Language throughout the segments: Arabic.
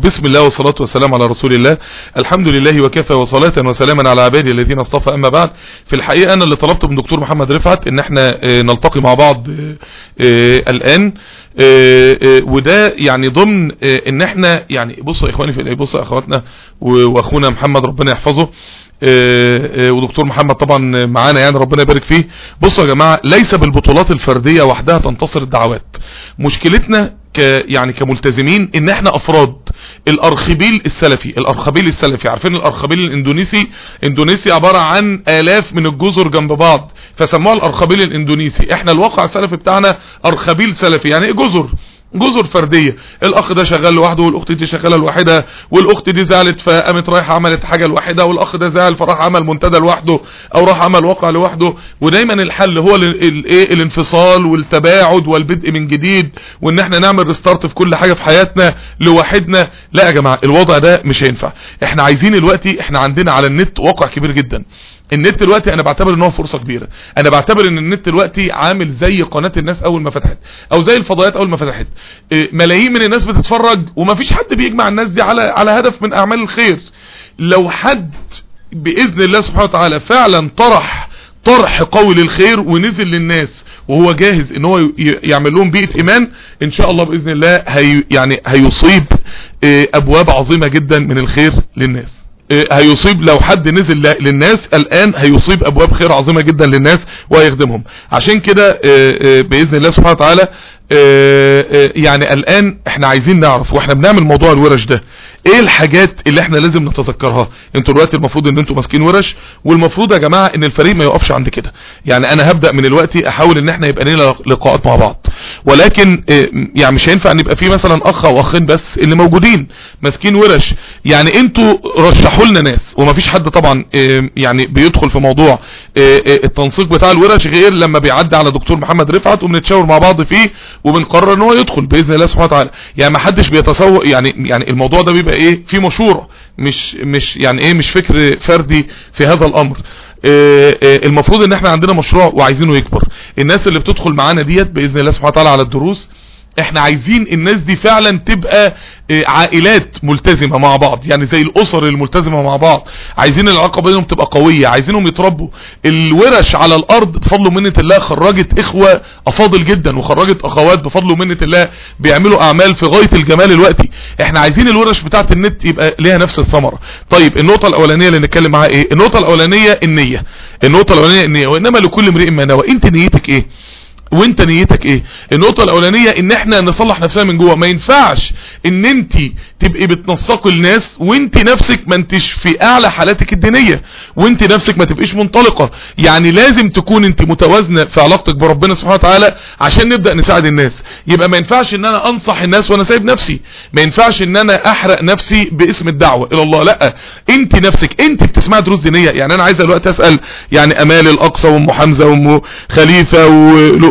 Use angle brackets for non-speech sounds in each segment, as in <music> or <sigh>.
بسم الله والصلاة والسلام على رسول الله. الحمد لله وكفى وصلاة وسلاما على عبادي الذين اصطفى. أما بعد في الحقيقة أنا اللي طلبت من دكتور محمد رفعت إن إحنا آه، نلتقي مع بعض آه، آه، الآن. وده يعني ضمن إن إحنا يعني بصوا يا إخواني في بصوا يا أخواتنا و- وأخونا محمد ربنا يحفظه. ودكتور محمد طبعا معانا يعني ربنا يبارك فيه. بصوا يا جماعة ليس بالبطولات الفردية وحدها تنتصر الدعوات. مشكلتنا ك يعني كملتزمين إن إحنا أفراد الأرخبيل السلفي. الأرخبيل السلفي. عارفين الأرخبيل الإندونيسي؟ اندونيسيا عبارة عن آلاف من الجزر جنب بعض. فسموها الأرخبيل الإندونيسي. إحنا الواقع السلفي بتاعنا أرخبيل سلفي. يعني إيه جزر؟ جزر فردية. الأخ ده شغال لوحده والأخت دي شغالة لوحدها والأخت دي زعلت فقامت رايحة عملت حاجة لوحدها والأخ ده زعل فراح عمل منتدى لوحده أو راح عمل واقع لوحده. ودايما الحل هو ال- ال- إيه؟ الانفصال والتباعد والبدء من جديد وإن إحنا نعمل ريستارت في كل حاجة في حياتنا لوحدنا. لا يا جماعة الوضع ده مش هينفع. إحنا عايزين دلوقتي إحنا عندنا على النت واقع كبير جدا. النت دلوقتي أنا بعتبر إن هو فرصة كبيرة. أنا بعتبر إن النت دلوقتي عامل زي قناة الناس أول ما فتحت أو زي الفضائيات أول ما فتحت. ملايين من الناس بتتفرج ومفيش حد بيجمع الناس دي على على هدف من أعمال الخير. لو حد بإذن الله سبحانه وتعالى فعلا طرح طرح قوي للخير ونزل للناس وهو جاهز إن هو يعمل لهم بيئة إيمان إن شاء الله بإذن الله هي يعني هيصيب إيه، أبواب عظيمة جدا من الخير للناس. إيه، هيصيب لو حد نزل للناس الآن هيصيب أبواب خير عظيمة جدا للناس وهيخدمهم. عشان كده إيه، إيه، بإذن الله سبحانه وتعالى إيه، إيه، يعني الآن إحنا عايزين نعرف وإحنا بنعمل موضوع الورش ده إيه الحاجات اللي إحنا لازم نتذكرها؟ أنتوا دلوقتي المفروض ان أنتوا ماسكين ورش والمفروض يا جماعة ان الفريق ما يقفش عند كده. يعني أنا هبدأ من دلوقتي احاول ان إحنا يبقى لنا لقاءات مع بعض. ولكن إيه، يعني مش هينفع ان يبقى في مثلا اخ أو اخين بس اللي موجودين ماسكين ورش. يعني أنتوا رشحوا لنا ناس ومفيش حد طبعا إيه، يعني بيدخل في موضوع إيه، التنسيق بتاع الورش غير لما بيعدي على دكتور محمد رفعت وبنتشاور مع بعض فيه وبنقرر ان هو يدخل بإذن الله سبحانه وتعالى. يعني ما حدش بيتصور يعني يعني الموضوع ده بيبقى إيه في مشوره مش مش يعني إيه مش فكر فردي في هذا الأمر. إيه إيه المفروض إن إحنا عندنا مشروع وعايزينه يكبر. الناس اللي بتدخل معانا ديت بإذن الله سبحانه وتعالى على الدروس إحنا عايزين الناس دي فعلا تبقى آه، عائلات ملتزمة مع بعض يعني زي الأسر الملتزمة مع بعض. عايزين العلاقة بينهم تبقى قوية عايزينهم يتربوا. الورش على الأرض بفضل ومنة الله خرجت إخوة أفاضل جدا وخرجت أخوات بفضل ومنة الله بيعملوا أعمال في غاية الجمال الوقتي. إحنا عايزين الورش بتاعت النت يبقى ليها نفس الثمرة. طيب النقطة الأولانية اللي نتكلم معاها إيه؟ النقطة الأولانية النية. النقطة الأولانية النية وإنما لكل امرئ ما نوى. أنت نيتك إيه؟ وانت نيتك إيه؟ النقطة الأولانية إن إحنا نصلح نفسنا من جوه. ما ينفعش إن إنت تبقي بتنسقي الناس وإنت نفسك ما إنتش في أعلى حالاتك الدينية وإنت نفسك ما تبقيش منطلقة. يعني لازم تكون إنت متوازنة في علاقتك بربنا سبحانه وتعالى عشان نبدأ نساعد الناس. يبقى ما ينفعش إن أنا أنصح الناس وأنا سايب نفسي. ما ينفعش إن أنا أحرق نفسي باسم الدعوة إلى الله. لأ إنت نفسك إنت بتسمع دروس دينية. يعني أنا عايز دلوقتي أسأل يعني أمال الأقصى وأم حمزة وأم خليفة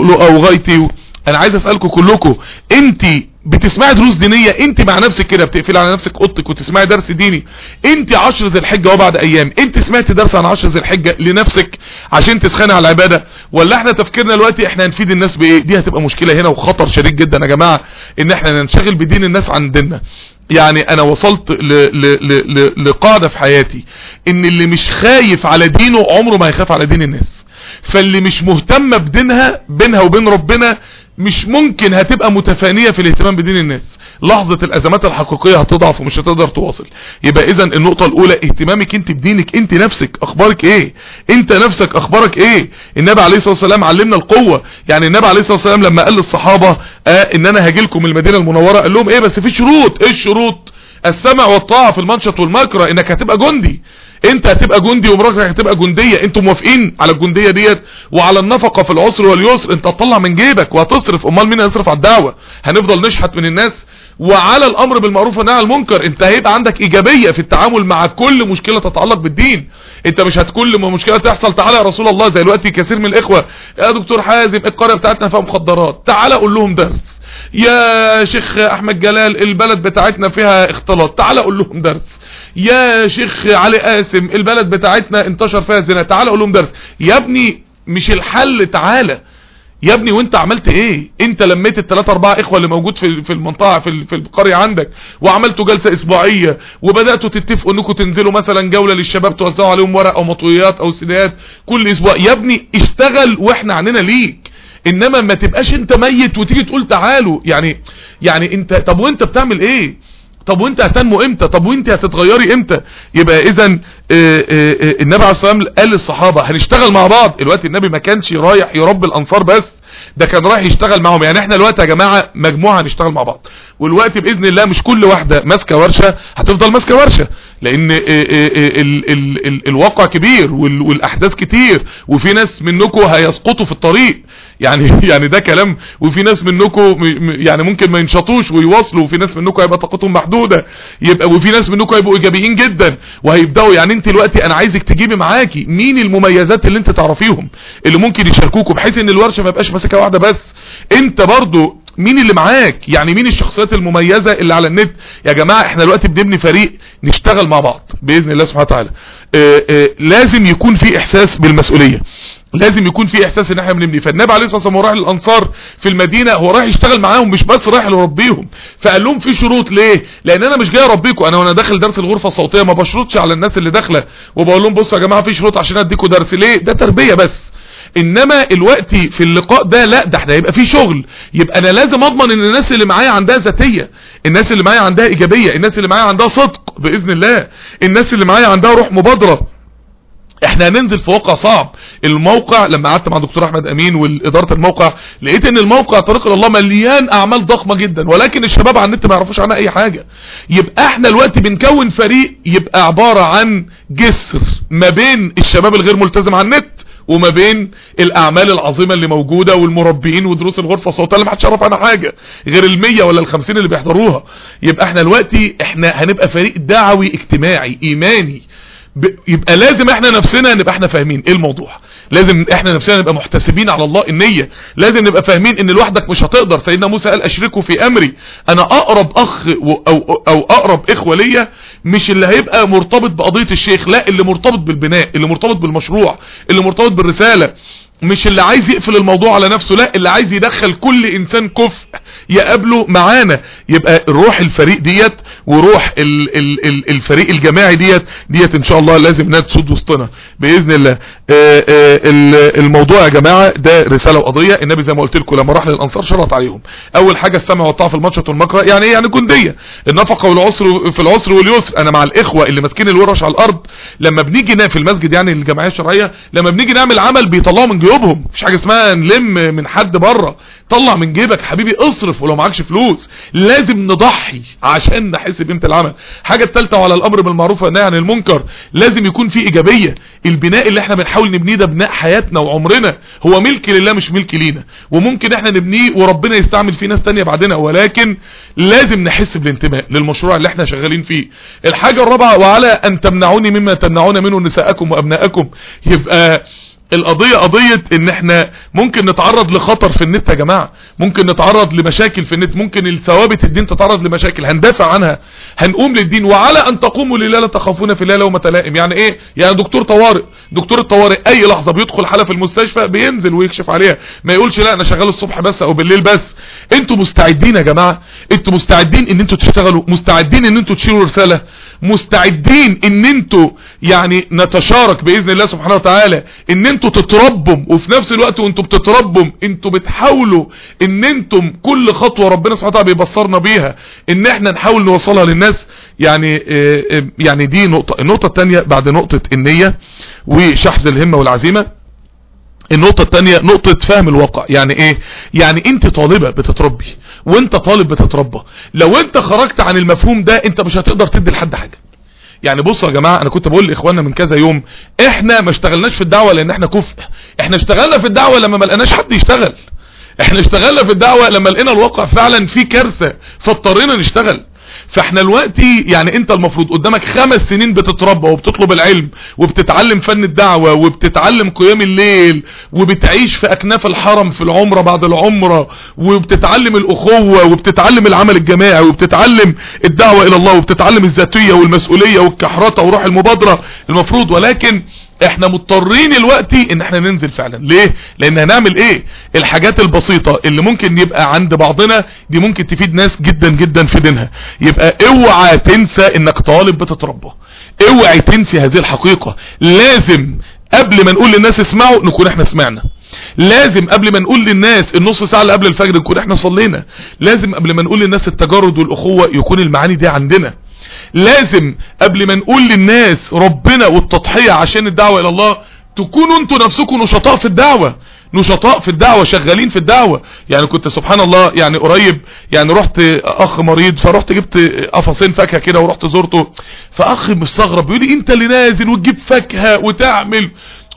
ولؤلؤة وغايتي و... أنا عايز أسألكم كلكم أنت بتسمعي دروس دينية أنت مع نفسك كده بتقفلي على نفسك أوضتك وتسمعي درس ديني أنت عشر ذي الحجة وبعد أيام أنت سمعت درس عن عشر ذي الحجة لنفسك عشان تسخني على العبادة؟ ولا إحنا تفكيرنا دلوقتي إحنا هنفيد الناس بإيه؟ دي هتبقى مشكلة هنا وخطر شديد جدا يا جماعة إن إحنا ننشغل بدين الناس عن ديننا. يعني أنا وصلت ل... ل... ل... ل... لقاعدة في حياتي إن اللي مش خايف على دينه عمره ما هيخاف على دين الناس. فاللي مش مهتمة بدينها بينها وبين ربنا مش ممكن هتبقى متفانية في الاهتمام بدين الناس. لحظة الأزمات الحقيقية هتضعف ومش هتقدر تواصل. يبقى اذا النقطة الأولى اهتمامك أنت بدينك أنت نفسك أخبارك إيه؟ أنت نفسك أخبارك إيه؟ النبي عليه الصلاة والسلام علمنا القوة. يعني النبي عليه الصلاة والسلام لما قال للصحابة آه إن أنا هاجي لكم المدينة المنورة قال لهم إيه بس في شروط إيه الشروط؟ السمع والطاعة في المنشط والمكره إنك هتبقى جندي. أنت هتبقى جندي ومراتك هتبقى جندية. أنتوا موافقين على الجندية ديت وعلى النفقة في العسر واليسر. أنت هتطلع من جيبك وهتصرف. أمال مين هيصرف على الدعوة؟ هنفضل نشحت من الناس. وعلى الأمر بالمعروف والنهي عن المنكر. انت هيبقى عندك إيجابية في التعامل مع كل مشكلة تتعلق بالدين. انت مش هتكل ما مشكلة تحصل تعالى يا رسول الله زي دلوقتي كثير من الإخوة. يا دكتور حازم القرية بتاعتنا فيها مخدرات. تعالى قول لهم درس. يا شيخ أحمد جلال البلد بتاعتنا فيها اختلاط. تعالى قول لهم درس. يا شيخ علي قاسم البلد بتاعتنا انتشر فيها زنا. تعالى قول لهم درس. يا ابني مش الحل تعالى. يا ابني وانت عملت إيه؟ انت لميت الثلاثة اربعة اخوة اللي موجود في في المنطقة في في القرية عندك وعملتوا جلسة اسبوعية وبدأتوا تتفقوا انكم تنزلوا مثلا جولة للشباب توزعوا عليهم ورق أو مطويات أو سيديات كل أسبوع. يا ابني اشتغل وإحنا عننا ليك. انما ما تبقاش انت ميت وتيجي تقول تعالوا. يعني يعني انت طب وانت بتعمل إيه؟ طب وانت هتنمو إمتى؟ طب وانت هتتغيري إمتى؟ يبقى إذا النبي عليه الصلاة والسلام قال للصحابة هنشتغل مع بعض؟ الوقت النبي ما كانش رايح يربي الأنصار بس ده كان رايح يشتغل معهم يعني إحنا الوقت يا جماعة مجموعة هنشتغل مع بعض. والوقت بإذن الله مش كل واحدة ماسكة ورشة هتفضل ماسكة ورشة. لأن ال ال ال الواقع كبير والأحداث كتير وفي ناس منكم هيسقطوا في الطريق. يعني <laughs> يعني ده كلام. وفي ناس منكم يعني ممكن ما ينشطوش ويواصلوا وفي ناس منكم هيبقى طاقتهم محدودة. يبقى وفي ناس منكم هيبقوا إيجابيين جدا وهيبدأوا. يعني انت دلوقتي أنا عايزك تجيبي معاكي مين المميزات اللي انت تعرفيهم اللي ممكن يشاركوكوا بحيث إن الورشة ما يبقاش ماسكة واحدة بس. انت برضو مين اللي معاك؟ يعني مين الشخصيات المميزة اللي على النت؟ يا جماعة إحنا دلوقتي بنبني فريق نشتغل مع بعض بإذن الله سبحانه وتعالى. آه آه لازم يكون في إحساس بالمسؤولية. لازم يكون في إحساس إن إحنا بنبني. فالنبي عليه الصلاة والسلام رايح للأنصار في المدينة هو رايح يشتغل معاهم مش بس رايح يربيهم فقال لهم في شروط ليه؟ لأن أنا مش جاي أربيكم. أنا وأنا داخل درس الغرفة الصوتية ما بشرطش على الناس اللي داخلة. وبقول لهم بصوا يا جماعة في شروط عشان أديكم درس. ليه؟ ده تربية بس. إنما الوقت في اللقاء ده لا ده إحنا هيبقى في شغل. يبقى أنا لازم أضمن إن الناس اللي معايا عندها ذاتية الناس اللي معايا عندها إيجابية الناس اللي معايا عندها صدق بإذن الله الناس اللي معايا عندها روح مبادرة. إحنا هننزل في واقع صعب. الموقع لما قعدت مع دكتور أحمد أمين والإدارة الموقع لقيت إن الموقع طريق إلى الله مليان أعمال ضخمة جدا ولكن الشباب على النت ما يعرفوش عنها أي حاجة. يبقى إحنا الوقت بنكون فريق يبقى عبارة عن جسر ما بين الشباب الغير ملتزم على النت وما بين الأعمال العظيمة اللي موجودة والمربيين ودروس الغرفة الصوتية اللي ما يعرف عنها حاجة غير ال100 ولا ال50 اللي بيحضروها. يبقى إحنا دلوقتي إحنا هنبقى فريق دعوي اجتماعي إيماني. يبقى لازم إحنا نفسنا نبقى إحنا فاهمين إيه الموضوع. لازم إحنا نفسنا نبقى محتسبين على الله النية لازم نبقى فاهمين ان لوحدك مش هتقدر. سيدنا موسى قال أشركوا في أمري. أنا أقرب أخ أو, أو أقرب إخوة ليا مش اللي هيبقى مرتبط بقضية الشيخ لا اللي مرتبط بالبناء اللي مرتبط بالمشروع اللي مرتبط بالرسالة. مش اللي عايز يقفل الموضوع على نفسه لا اللي عايز يدخل كل إنسان كفء يقابله معانا. يبقى روح الفريق ديت وروح ال ال ال الفريق الجماعي ديت ديت إن شاء الله لازم إنها تسود وسطنا. بإذن الله آآ آآ الموضوع يا جماعة ده رسالة وقضية. النبي زي ما قلت لكم لما راح للأنصار شرط عليهم. أول حاجة السمع والطاعة في المنشط والمكره يعني إيه يعني جندية. النفقة والعسر في العسر واليسر. أنا مع الإخوة اللي ماسكين الورش على الأرض. لما بنيجي في المسجد يعني الجمعية الشرعية لما بنيجي نعمل عمل بيطلعوا من جيوبهم مفيش حاجة اسمها نلم من حد بره. طلع من جيبك حبيبي اصرف ولو معكش فلوس. لازم نضحي عشان نحس بقيمة العمل. حاجة الثالثه وعلى الأمر بالمعروف والنهي عن المنكر لازم يكون في إيجابية. البناء اللي إحنا بنحاول نبنيه ده بناء حياتنا وعمرنا. هو ملك لله مش ملك لينا. وممكن إحنا نبنيه وربنا يستعمل فيه ناس تانية بعدنا. ولكن لازم نحس بالانتماء للمشروع اللي إحنا شغالين فيه. الحاجة الرابعة وعلى أن تمنعوني مما تمنعون منه نساءكم وأبناءكم. يبقى القضية قضية إن إحنا ممكن نتعرض لخطر في النت يا جماعة. ممكن نتعرض لمشاكل في النت. ممكن الثوابت الدين تتعرض لمشاكل. هندافع عنها. هنقوم للدين. وعلى أن تقوموا لله لا تخافون في الله لومة لائم يعني إيه؟ يعني دكتور طوارئ. دكتور الطوارئ أي لحظة بيدخل حالة في المستشفى بينزل ويكشف عليها. ما يقولش لا أنا شغال الصبح بس أو بالليل بس. أنتوا مستعدين يا جماعة. أنتوا مستعدين إن أنتوا تشتغلوا. مستعدين إن أنتوا تشيلوا رسالة. مستعدين إن أنتوا يعني نتشارك بإذن الله سبحانه وتعالى. إن تتربوا وفي نفس الوقت وانتوا بتتربوا أنتوا بتحاولوا ان أنتم كل خطوة ربنا سبحانه وتعالى بيبصرنا بيها ان إحنا نحاول نوصلها للناس. يعني يعني دي نقطة النقطة الثانية بعد نقطة النية وشحذ الهمة والعزيمة. النقطة التانية نقطة فهم الواقع. يعني إيه؟ يعني انت طالبة بتتربي وانت طالب بتتربى. لو انت خرجت عن المفهوم ده انت مش هتقدر تدي لحد حاجة. يعني بصوا يا جماعة أنا كنت بقول لإخواننا من كذا يوم إحنا ما اشتغلناش في الدعوة لأن إحنا كفء. إحنا اشتغلنا في الدعوة لما ما لقناش حد يشتغل. إحنا اشتغلنا في الدعوة لما لقينا الواقع فعلا في كارثة فاضطرينا نشتغل. فاحنا دلوقتي يعني انت المفروض قدامك خمس سنين بتتربى وبتطلب العلم وبتتعلم فن الدعوة وبتتعلم قيام الليل وبتعيش في أكناف الحرم في العمرة بعد العمرة وبتتعلم الأخوة وبتتعلم العمل الجماعي وبتتعلم الدعوة إلى الله وبتتعلم الذاتية والمسؤولية والكحرطة وروح المبادرة المفروض. ولكن إحنا مضطرين الوقتي ان إحنا ننزل فعلا. ليه؟ لأن هنعمل إيه؟ الحاجات البسيطة اللي ممكن يبقى عند بعضنا دي ممكن تفيد ناس جدا جدا في دينها. يبقى اوعى تنسى انك طالب بتتربى. اوعى تنسي هذه الحقيقة. لازم قبل ما نقول للناس اسمعوا نكون إحنا سمعنا. لازم قبل ما نقول للناس النص ساعة اللي قبل الفجر نكون إحنا صلينا. لازم قبل ما نقول للناس التجرد والأخوة يكون المعاني دي عندنا. لازم قبل ما نقول للناس ربنا والتضحية عشان الدعوة إلى الله تكونوا أنتوا نفسكم نشطاء في الدعوة. نشطاء في الدعوة شغالين في الدعوة. يعني كنت سبحان الله يعني قريب يعني رحت أخ مريض فرحت جبت قفصين فاكهة كده ورحت زرته. فأخ مستغرب بيقول لي أنت اللي نازل وتجيب فاكهة وتعمل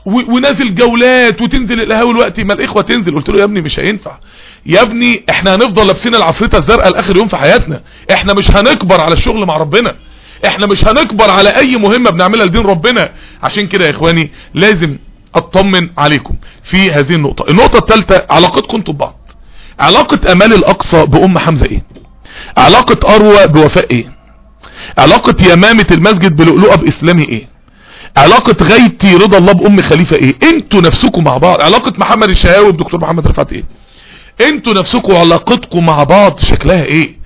ونازل جولات وتنزل القهاوي الوقت ما الإخوة تنزل. قلت له يا ابني مش هينفع. يا ابني إحنا هنفضل لابسين العفريته الزرقاء لآخر يوم في حياتنا. إحنا مش هنكبر على الشغل مع ربنا. إحنا مش هنكبر على أي مهمة بنعملها لدين ربنا. عشان كده يا إخواني لازم أطمن عليكم في هذه النقطة. النقطة الثالثة علاقتكم أنتوا ببعض علاقة أمال الأقصى بأم حمزة إيه؟ علاقة أروى بوفاء إيه؟ علاقة يمامة المسجد بلؤلؤة باسلامي إيه؟ علاقة غايتي رضا الله بأم خليفة إيه؟ أنتوا نفسكم مع بعض. علاقة محمد الشهاوي بدكتور محمد رفعت إيه؟ أنتوا نفسكم علاقتكم مع بعض شكلها إيه؟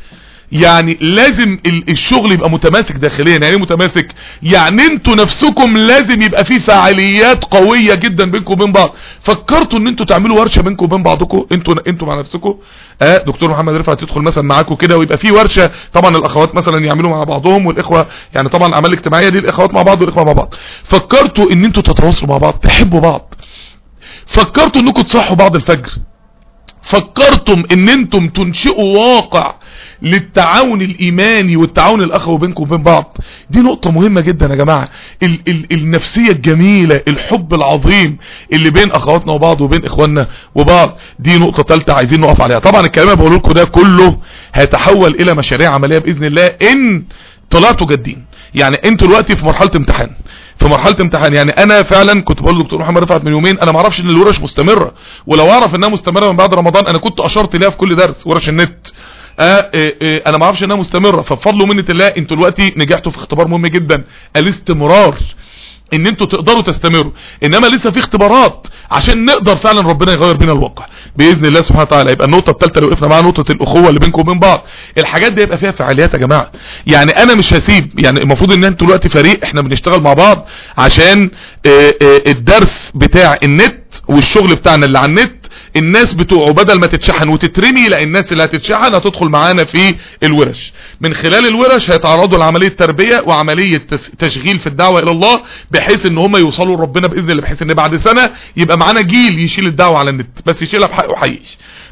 يعني لازم الشغل يبقى متماسك داخليا. يعني إيه متماسك؟ يعني أنتوا نفسكم لازم يبقى في فعاليات قوية جدا بينكم وبين بعض. فكرتوا إن أنتوا تعملوا ورشة بينكم وبين بعضكم أنتوا أنتوا مع نفسكم آه دكتور محمد رفعت يدخل مثلا معاكم كده ويبقى في ورشة. طبعا الأخوات مثلا يعملوا مع بعضهم والإخوة يعني طبعا الاعمال الاجتماعية دي الإخوات مع بعض والإخوة مع بعض. فكرتوا إن أنتوا تتواصلوا مع بعض تحبوا بعض. فكرتوا انكم تصحوا بعض الفجر. فكرتم إن أنتم تنشئوا واقع للتعاون الإيماني والتعاون الاخوي بينكم وبين بعض. دي نقطة مهمة جدا يا جماعة. ال ال النفسية الجميلة الحب العظيم اللي بين أخواتنا وبعض وبين إخواننا وبعض دي نقطة ثالثة عايزين نقف عليها. طبعا الكلام اللي بقول لكم ده كله هيتحول إلى مشاريع عملية بإذن الله إن طلعتوا جادين. يعني أنتوا دلوقتي في مرحلة امتحان. في مرحلة امتحان. يعني أنا فعلا كنت بقول لدكتور محمد رفعت من يومين أنا ما أعرفش إن الورش مستمرة. ولو أعرف إنها مستمرة من بعد رمضان أنا كنت أشرت ليها في كل درس ورش النت. آه آه آه أنا ما أعرفش إنها مستمرة. فبفضل ومنة الله أنتوا دلوقتي نجحتوا في اختبار مهم جدا. الاستمرار. إن أنتوا تقدروا تستمروا. إنما لسه في اختبارات. عشان نقدر فعلا ربنا يغير بينا الواقع. بإذن الله سبحانه وتعالى يبقى النقطة الثالثه اللي وقفنا معاها نقطة الأخوة اللي بينكم وبين بعض. الحاجات دي يبقى فيها فعاليات يا جماعة. يعني أنا مش هسيب يعني المفروض إن أنتوا دلوقتي فريق إحنا بنشتغل مع بعض عشان الدرس بتاع النت والشغل بتاعنا اللي على النت الناس بتوعه بدل ما تتشحن وتترمي لا الناس اللي هتتشحن هتدخل معانا في الورش. من خلال الورش هيتعرضوا لعملية تربية وعملية تشغيل في الدعوة إلى الله بحيث إن هم يوصلوا لربنا بإذن الله بحيث إن بعد سنة يبقى معانا جيل يشيل الدعوة على النت. بس يشيلها بحقه وحقيقي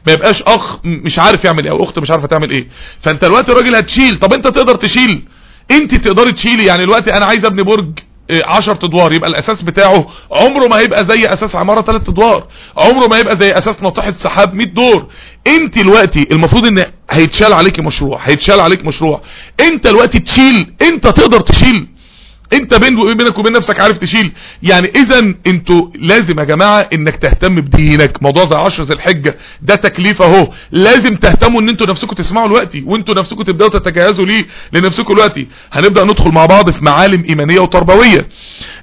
ما يبقاش أخ مش عارف يعمل إيه أو أخت مش عارفة تعمل إيه. فأنت الوقت الراجل هتشيل. طب أنت تقدر تشيل؟ أنت تقدري تشيلي. يعني الوقت أنا عايز أبني برج. 10 ادوار يبقى الاساس بتاعه عمره ما هيبقى زي أساس عمارة 3 ادوار. عمره ما هيبقى زي أساس ناطحة سحاب 100 دور. انت دلوقتي المفروض ان هيتشال عليك مشروع هيتشال عليك مشروع. انت دلوقتي تشيل انت تقدر تشيل. انت بين بينك وبين نفسك عارف تشيل. يعني اذا أنتوا لازم يا جماعة إنك تهتم بدينك. موضوع زي 10 ذي الحجة ده تكليف أهو. لازم تهتموا إن أنتوا نفسكم تسمعوا دلوقتي وإنتوا نفسكم تبدأوا تتجهزوا ليه؟ لنفسكم دلوقتي. هنبدأ ندخل مع بعض في معالم إيمانية وتربوية.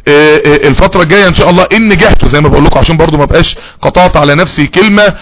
الفترة الجاية إن شاء الله إن نجحتوا زي ما بقول لكم عشان برضو ما بقاش قطعت على نفسي كلمة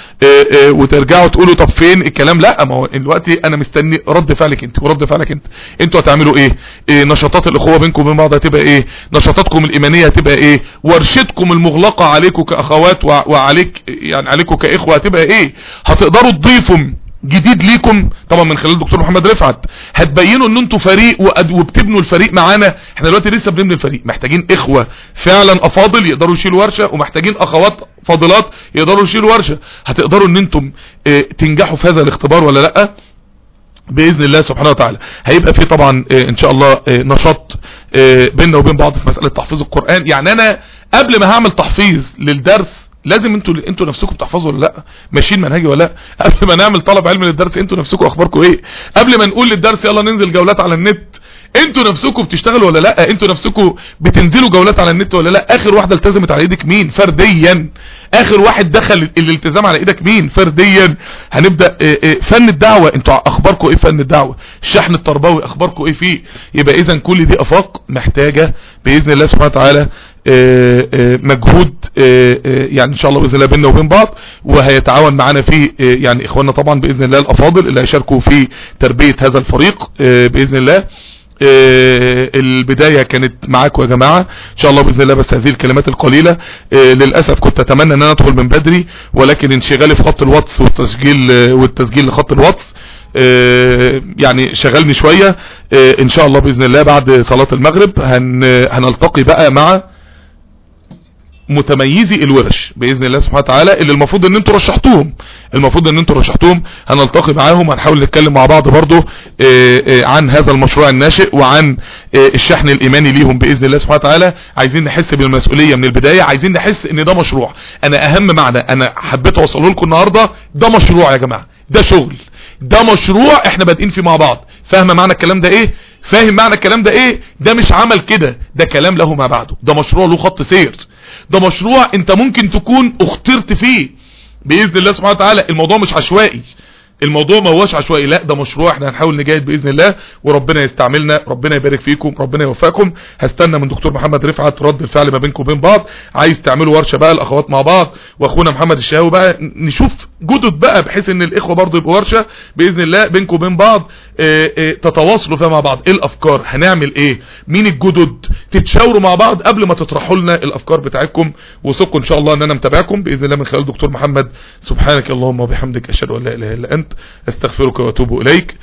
وترجعوا تقولوا طب فين الكلام؟ لا ما هو دلوقتي أنا مستني رد فعلك أنت ورد فعلك أنت. أنتوا هتعملوا إيه, إيه نشاطات الإخوة بينكم وبين بعض هتبقى إيه؟ نشاطاتكم الإيمانية هتبقى إيه؟ ورشتكم المغلقة عليكم كأخوات وعليك يعني عليكم كإخوة هتبقى إيه؟ هتقدروا تضيفوا جديد ليكم. طبعا من خلال دكتور محمد رفعت. هتبينوا إن أنتوا فريق وبتبنوا الفريق معانا. إحنا دلوقتي لسه بنبني الفريق. محتاجين إخوة فعلا أفاضل يقدروا يشيلوا ورشة ومحتاجين أخوات فاضلات يقدروا يشيلوا ورشة. هتقدروا إن أنتم آه تنجحوا في هذا الاختبار ولا لأ؟ بإذن الله سبحانه وتعالى. هيبقى في طبعا آه إن شاء الله آه نشاط بيننا وبين بعض في مسألة تحفيظ القرآن. يعني أنا قبل ما هعمل تحفيظ للدرس لازم أنتوا أنتوا نفسكم تحفظوا ولا لا؟ ماشيين منهجي ولا لا؟ <laughs> قبل ما نعمل طلب علم للدرس أنتوا نفسكم اخباركم إيه؟ قبل ما نقول للدرس يلا ننزل جولات على النت أنتوا نفسكم بتشتغلوا ولا لا؟ أنتوا نفسكم بتنزلوا جولات على النت ولا لا؟ آخر واحدة التزمت على إيدك مين؟ فرديا. آخر واحد دخل الالتزام على إيدك مين؟ فرديا. هنبدأ فن الدعوة. أنتوا أخباركم إيه فن الدعوة؟ الشحن التربوي أخباركم إيه فيه؟ يبقى اذا كل دي أفاق محتاجة بإذن الله سبحانه وتعالى آه، آه، مجهود آه، آه، يعني إن شاء الله بإذن الله بيننا وبين بعض وهيتعاون معانا آه، يعني إخواننا طبعا بإذن الله الأفاضل اللي هيشاركوا في تربية هذا الفريق آه، بإذن الله. آه، البداية كانت معاكم يا جماعة. إن شاء الله بإذن الله بس هذه الكلمات القليلة. آه، للأسف كنت أتمنى إن أنا أدخل من بدري ولكن انشغالي في خط الواتس والتسجيل آه، والتسجيل لخط الواتس آه، يعني شغلني شوية. آه، إن شاء الله بإذن الله بعد صلاة المغرب هن هنلتقي بقى مع متميزي الورش بإذن الله سبحانه وتعالى اللي المفروض إن أنتوا رشحتوهم. المفروض إن أنتوا رشحتوهم. هنلتقي معاهم هنحاول نتكلم مع بعض برضو آه، آه، عن هذا المشروع الناشئ وعن آه، الشحن الإيماني ليهم بإذن الله سبحانه وتعالى. عايزين نحس بالمسؤولية من البداية عايزين نحس إن ده مشروع. أنا أهم معنى أنا حبيت أوصله لكم النهارده ده مشروع يا جماعة ده شغل. ده مشروع إحنا بادئين فيه مع بعض. فاهمه معنى الكلام ده إيه؟ فاهم معنى الكلام ده إيه؟ ده مش عمل كده ده كلام له ما بعده. ده مشروع له خط سير. ده مشروع انت ممكن تكون اخترت فيه. بإذن الله سبحانه وتعالى الموضوع مش عشوائي. الموضوع ما هوش عشوائي. لا ده مشروع. إحنا هنحاول نجاهد بإذن الله وربنا يستعملنا. ربنا يبارك فيكم ربنا يوفقكم. هستنى من دكتور محمد رفعت رد الفعل ما بينكم وبين بعض. عايز تعملوا ورشة بقى الاخوات مع بعض. وأخونا محمد الشهاوي بقى نشوف جدد بقى بحيث إن الإخوة برضو يبقوا ورشة. بإذن الله بينكم وبين بعض آه آه تتواصلوا فيها مع بعض. إيه الأفكار؟ هنعمل إيه؟ مين الجدد؟ تتشاوروا مع بعض قبل ما تطرحوا لنا الأفكار بتاعتكم. وثقوا إن شاء الله إن أنا متابعكم بإذن الله من خلال دكتور محمد. سبحانك اللهم وبحمدك أشهد أن لا إله إلا أنت. استغفرك وأتوب إليك.